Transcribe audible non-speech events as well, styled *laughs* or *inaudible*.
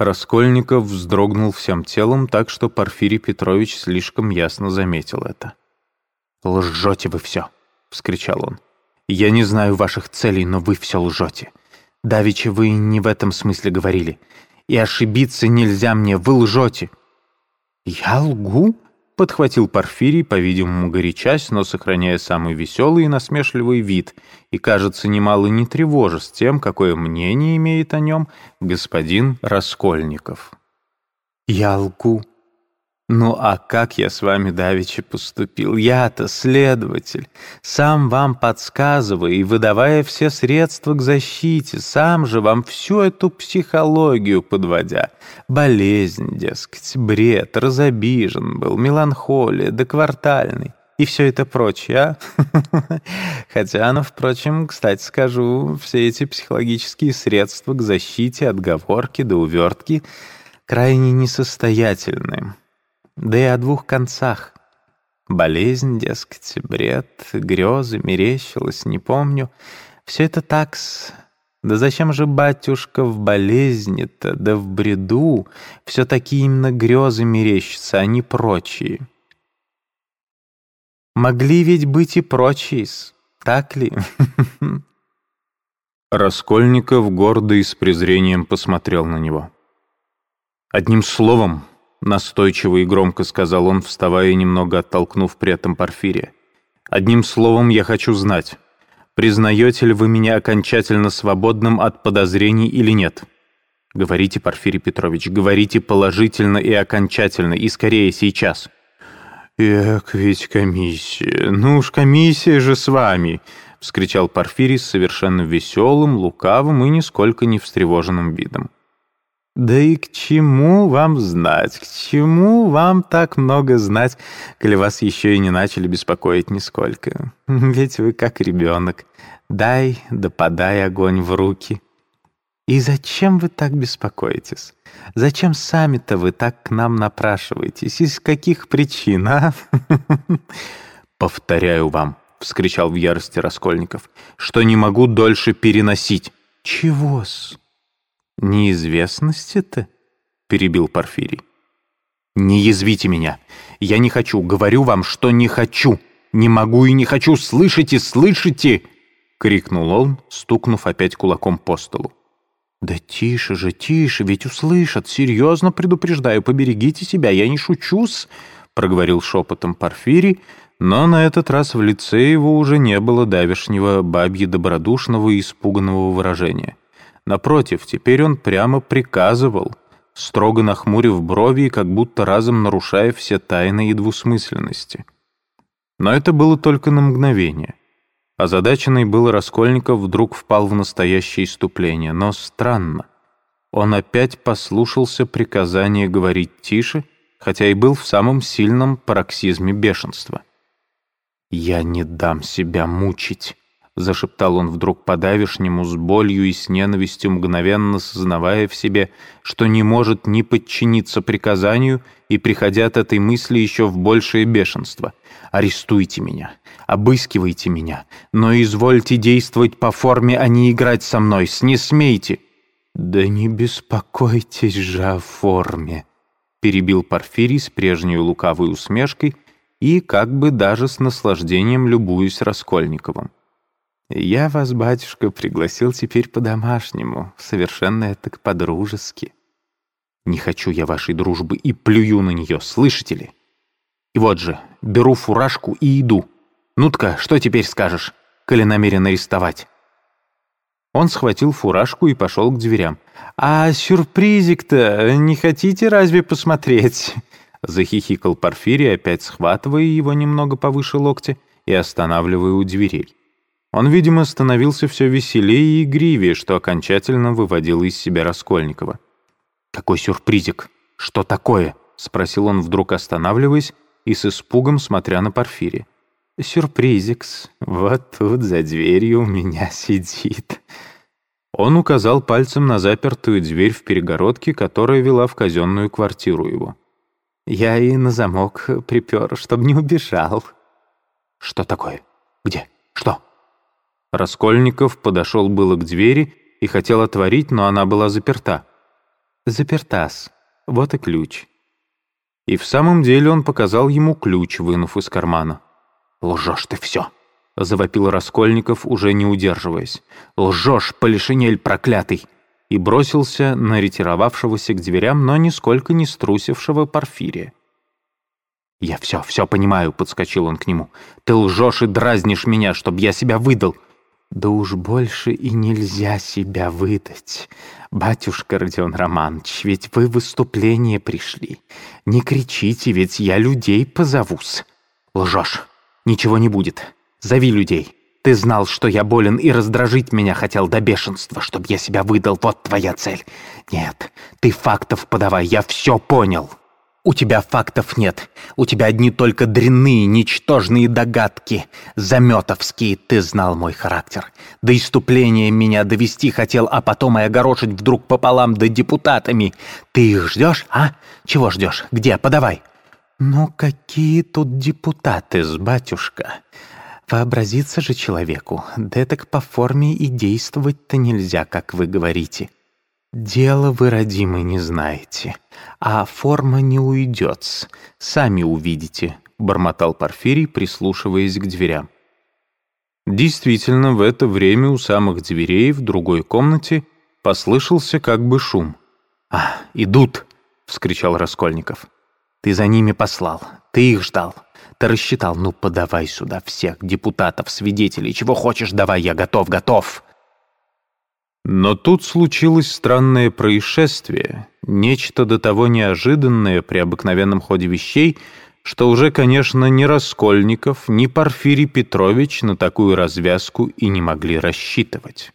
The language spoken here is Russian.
Раскольников вздрогнул всем телом так, что Порфирий Петрович слишком ясно заметил это. «Лжете вы все!» — вскричал он. «Я не знаю ваших целей, но вы все лжете. Давичи вы не в этом смысле говорили. И ошибиться нельзя мне, вы лжете». «Я лгу?» Подхватил Порфирий, по-видимому, горячась, но сохраняя самый веселый и насмешливый вид, и, кажется, немало не тревожась тем, какое мнение имеет о нем господин Раскольников. «Я лгу», «Ну а как я с вами давеча поступил? Я-то следователь, сам вам подсказывая и выдавая все средства к защите, сам же вам всю эту психологию подводя. Болезнь, дескать, бред, разобижен был, меланхолия, доквартальный и все это прочее, а? *laughs* Хотя, ну, впрочем, кстати скажу, все эти психологические средства к защите, отговорки да увертки крайне несостоятельны. Да и о двух концах. Болезнь, дескать, бред, грезы, мерещилось, не помню. Все это такс. Да зачем же, батюшка, в болезни-то, да в бреду все такие именно грезы мерещатся, а не прочие? Могли ведь быть и прочие, так ли? *laughs* Раскольников гордо и с презрением посмотрел на него. Одним словом, Настойчиво и громко сказал он, вставая и немного оттолкнув при этом Порфирия. «Одним словом, я хочу знать, признаете ли вы меня окончательно свободным от подозрений или нет?» «Говорите, Порфирий Петрович, говорите положительно и окончательно, и скорее сейчас». «Эх, ведь комиссия, ну уж комиссия же с вами!» — вскричал Порфирий с совершенно веселым, лукавым и нисколько не встревоженным видом. Да и к чему вам знать, к чему вам так много знать, коли вас еще и не начали беспокоить нисколько? *laughs* Ведь вы как ребенок. Дай да подай огонь в руки. И зачем вы так беспокоитесь? Зачем сами-то вы так к нам напрашиваетесь? Из каких причин, а? *laughs* Повторяю вам, — вскричал в ярости Раскольников, — что не могу дольше переносить. Чего-с? «Неизвестности-то?» — перебил Порфирий. «Не язвите меня. Я не хочу. Говорю вам, что не хочу. Не могу и не хочу. Слышите, слышите!» — крикнул он, стукнув опять кулаком по столу. «Да тише же, тише, ведь услышат. Серьезно предупреждаю, поберегите себя, я не шучусь», — проговорил шепотом Порфирий, но на этот раз в лице его уже не было давешнего бабьи добродушного и испуганного выражения. Напротив, теперь он прямо приказывал, строго нахмурив брови и как будто разом нарушая все тайны и двусмысленности. Но это было только на мгновение. Озадаченный был Раскольников вдруг впал в настоящее иступление, но странно. Он опять послушался приказания говорить тише, хотя и был в самом сильном пароксизме бешенства. «Я не дам себя мучить», зашептал он вдруг по-давишнему с болью и с ненавистью, мгновенно сознавая в себе, что не может ни подчиниться приказанию и приходя от этой мысли еще в большее бешенство. «Арестуйте меня, обыскивайте меня, но извольте действовать по форме, а не играть со мной, не смейте!» «Да не беспокойтесь же о форме», — перебил Порфирий с прежней лукавой усмешкой и как бы даже с наслаждением любуясь Раскольниковым. Я вас, батюшка, пригласил теперь по-домашнему, совершенно так по-дружески. Не хочу я вашей дружбы и плюю на нее, слышите ли? И вот же, беру фуражку и иду. Ну-тка, что теперь скажешь, коли намерен арестовать?» Он схватил фуражку и пошел к дверям. «А сюрпризик-то не хотите разве посмотреть?» *laughs* Захихикал Порфирий, опять схватывая его немного повыше локтя и останавливая у дверей. Он, видимо, становился все веселее и игривее, что окончательно выводило из себя Раскольникова. «Какой сюрпризик! Что такое?» — спросил он, вдруг останавливаясь и с испугом смотря на Порфирия. «Сюрпризикс, вот тут за дверью у меня сидит». Он указал пальцем на запертую дверь в перегородке, которая вела в казенную квартиру его. «Я и на замок припер, чтобы не убежал». «Что такое? Где? Что?» Раскольников подошел было к двери и хотел отворить, но она была заперта. Запертас. Вот и ключ». И в самом деле он показал ему ключ, вынув из кармана. «Лжешь ты все!» — завопил Раскольников, уже не удерживаясь. «Лжешь, полишинель проклятый!» и бросился на ретировавшегося к дверям, но нисколько не струсившего Порфирия. «Я все, все понимаю», — подскочил он к нему. «Ты лжешь и дразнишь меня, чтобы я себя выдал». «Да уж больше и нельзя себя выдать. Батюшка Родион Романович, ведь вы в выступление пришли. Не кричите, ведь я людей позовусь». «Лжешь. Ничего не будет. Зови людей. Ты знал, что я болен и раздражить меня хотел до бешенства, чтобы я себя выдал. Вот твоя цель. Нет, ты фактов подавай, я все понял». У тебя фактов нет. У тебя одни только дрянные, ничтожные догадки. Заметовские, ты знал мой характер. До иступления меня довести хотел, а потом и огорошить вдруг пополам да депутатами. Ты их ждешь, а? Чего ждешь? Где? Подавай. Ну, какие тут депутаты, с батюшка? Вообразиться же человеку, да так по форме и действовать-то нельзя, как вы говорите. «Дело вы, родимый, не знаете, а форма не уйдет, сами увидите», — бормотал Порфирий, прислушиваясь к дверям. Действительно, в это время у самых дверей в другой комнате послышался как бы шум. «А, идут!» — вскричал Раскольников. «Ты за ними послал, ты их ждал, ты рассчитал, ну подавай сюда всех депутатов, свидетелей, чего хочешь, давай, я готов, готов!» Но тут случилось странное происшествие, нечто до того неожиданное при обыкновенном ходе вещей, что уже, конечно, ни Раскольников, ни Порфирий Петрович на такую развязку и не могли рассчитывать.